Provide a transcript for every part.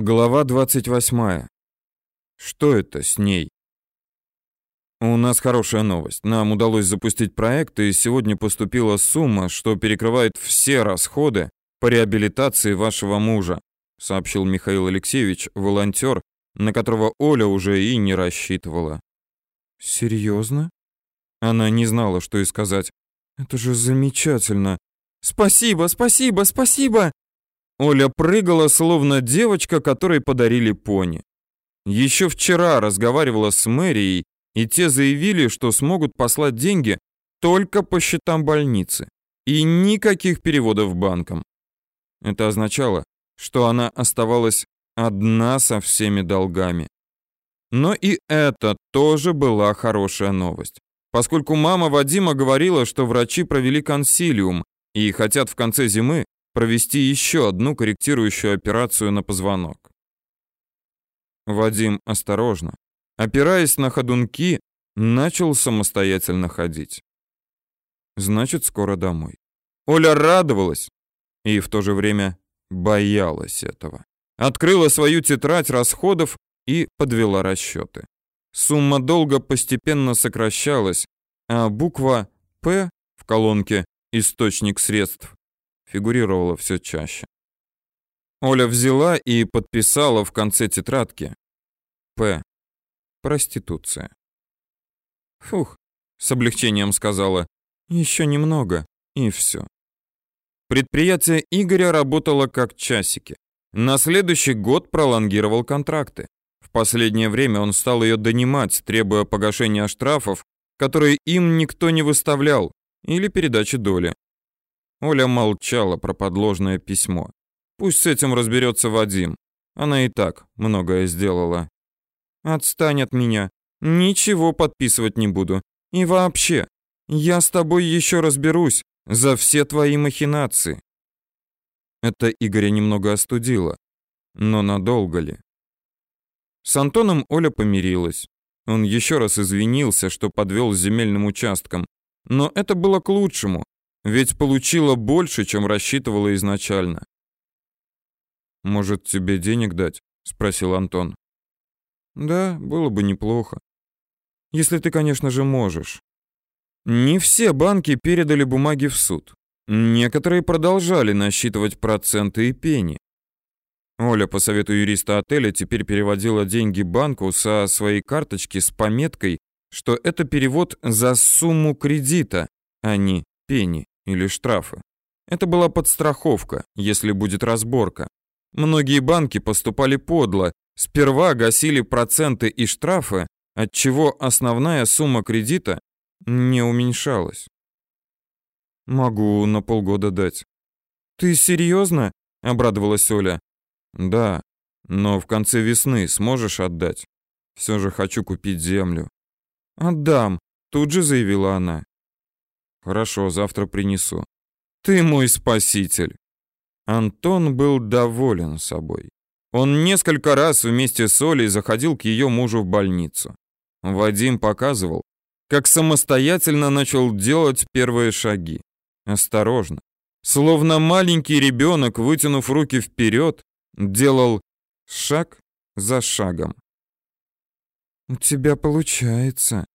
Глава 28. Что это с ней? У нас хорошая новость. Нам удалось запустить проект, и сегодня поступила сумма, что перекрывает все расходы по реабилитации вашего мужа, сообщил Михаил Алексеевич, волонтер, на которого Оля уже и не рассчитывала. Серьезно? Она не знала, что и сказать. Это же замечательно. Спасибо, спасибо, спасибо. Оля прыгала, словно девочка, которой подарили пони. Еще вчера разговаривала с мэрией, и те заявили, что смогут послать деньги только по счетам больницы и никаких переводов банкам. Это означало, что она оставалась одна со всеми долгами. Но и это тоже была хорошая новость, поскольку мама Вадима говорила, что врачи провели консилиум и хотят в конце зимы провести еще одну корректирующую операцию на позвонок. Вадим осторожно, опираясь на ходунки, начал самостоятельно ходить. Значит, скоро домой. Оля радовалась и в то же время боялась этого. Открыла свою тетрадь расходов и подвела расчеты. Сумма долга постепенно сокращалась, а буква «П» в колонке «Источник средств» фигурировало все чаще. Оля взяла и подписала в конце тетрадки «П. Проституция». «Фух», — с облегчением сказала, «еще немного, и все». Предприятие Игоря работало как часики. На следующий год пролонгировал контракты. В последнее время он стал ее донимать, требуя погашения штрафов, которые им никто не выставлял, или передачи доли. Оля молчала про подложное письмо. Пусть с этим разберется Вадим. Она и так многое сделала. Отстань от меня. Ничего подписывать не буду. И вообще, я с тобой еще разберусь за все твои махинации. Это Игоря немного остудило. Но надолго ли? С Антоном Оля помирилась. Он еще раз извинился, что подвел с земельным участком. Но это было к лучшему. Ведь получила больше, чем рассчитывала изначально. Может, тебе денег дать? спросил Антон. Да, было бы неплохо. Если ты, конечно же, можешь. Не все банки передали бумаги в суд. Некоторые продолжали насчитывать проценты и пени. Оля по совету юриста отеля теперь переводила деньги банку со своей карточки с пометкой, что это перевод за сумму кредита, а не пени или штрафы. Это была подстраховка, если будет разборка. Многие банки поступали подло, сперва гасили проценты и штрафы, отчего основная сумма кредита не уменьшалась. Могу на полгода дать. Ты серьезно? обрадовалась Оля. Да, но в конце весны сможешь отдать. Все же хочу купить землю. Отдам, тут же заявила она. Хорошо, завтра принесу. Ты мой спаситель. Антон был доволен собой. Он несколько раз вместе с Олей заходил к ее мужу в больницу. Вадим показывал, как самостоятельно начал делать первые шаги. Осторожно, словно маленький ребенок, вытянув руки вперед, делал шаг за шагом. «У тебя получается»,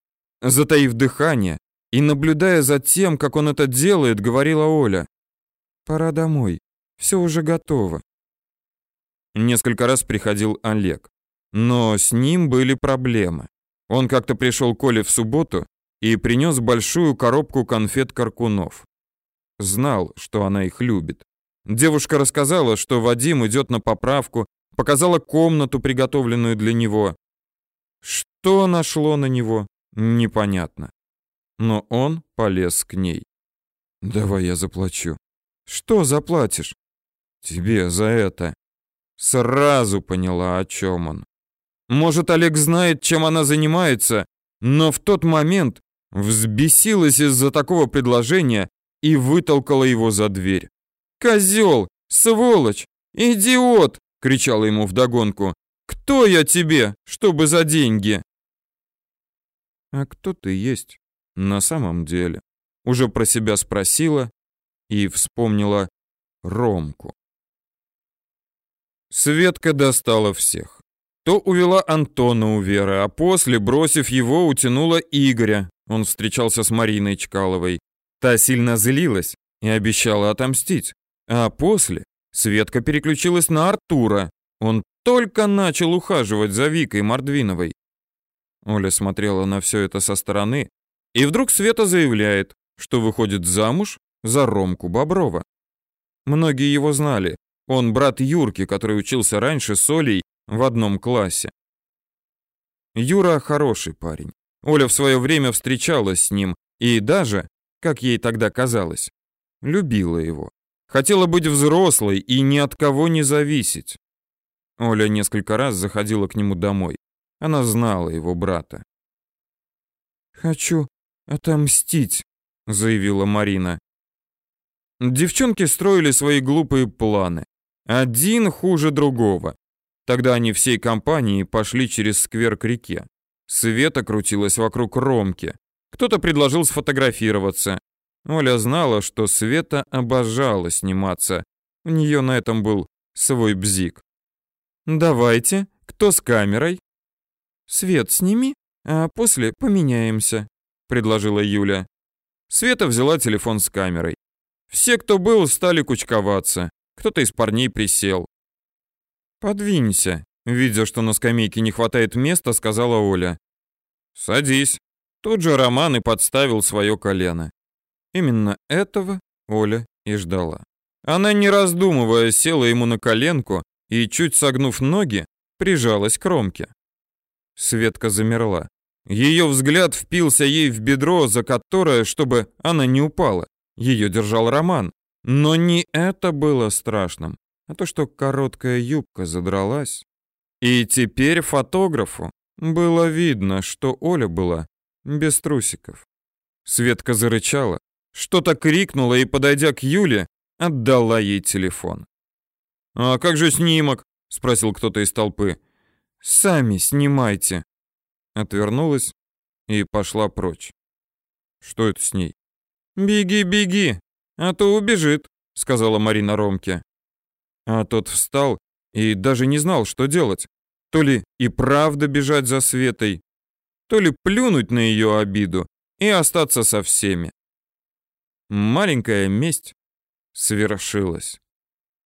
затаив дыхание, и, наблюдая за тем, как он это делает, говорила Оля. «Пора домой. Все уже готово». Несколько раз приходил Олег. Но с ним были проблемы. Он как-то пришел к Оле в субботу и принес большую коробку конфет-каркунов. Знал, что она их любит. Девушка рассказала, что Вадим идет на поправку, показала комнату, приготовленную для него. Что нашло на него, непонятно но он полез к ней. «Давай я заплачу». «Что заплатишь?» «Тебе за это». Сразу поняла, о чем он. Может, Олег знает, чем она занимается, но в тот момент взбесилась из-за такого предложения и вытолкала его за дверь. «Козел! Сволочь! Идиот!» — кричала ему вдогонку. «Кто я тебе, чтобы за деньги?» «А кто ты есть?» На самом деле, уже про себя спросила и вспомнила Ромку. Светка достала всех. То увела Антона у Веры, а после, бросив его, утянула Игоря. Он встречался с Мариной Чкаловой. Та сильно злилась и обещала отомстить. А после Светка переключилась на Артура. Он только начал ухаживать за Викой Мордвиновой. Оля смотрела на все это со стороны, и вдруг Света заявляет, что выходит замуж за Ромку Боброва. Многие его знали. Он брат Юрки, который учился раньше с Олей в одном классе. Юра хороший парень. Оля в свое время встречалась с ним и даже, как ей тогда казалось, любила его. Хотела быть взрослой и ни от кого не зависеть. Оля несколько раз заходила к нему домой. Она знала его брата. «Хочу отомстить», — заявила Марина. Девчонки строили свои глупые планы. Один хуже другого. Тогда они всей компанией пошли через сквер к реке. Света крутилась вокруг Ромки. Кто-то предложил сфотографироваться. Оля знала, что Света обожала сниматься. У нее на этом был свой бзик. «Давайте, кто с камерой?» «Свет сними, а после поменяемся», — предложила Юля. Света взяла телефон с камерой. Все, кто был, стали кучковаться. Кто-то из парней присел. «Подвинься», — видя, что на скамейке не хватает места, сказала Оля. «Садись». Тут же Роман и подставил свое колено. Именно этого Оля и ждала. Она, не раздумывая, села ему на коленку и, чуть согнув ноги, прижалась к Ромке. Светка замерла. Ее взгляд впился ей в бедро, за которое, чтобы она не упала. Ее держал Роман. Но не это было страшным, а то, что короткая юбка задралась. И теперь фотографу было видно, что Оля была без трусиков. Светка зарычала, что-то крикнула и, подойдя к Юле, отдала ей телефон. «А как же снимок?» — спросил кто-то из толпы. «Сами снимайте». Отвернулась и пошла прочь. Что это с ней? «Беги, беги, а то убежит», — сказала Марина Ромке. А тот встал и даже не знал, что делать. То ли и правда бежать за Светой, то ли плюнуть на ее обиду и остаться со всеми. Маленькая месть свершилась.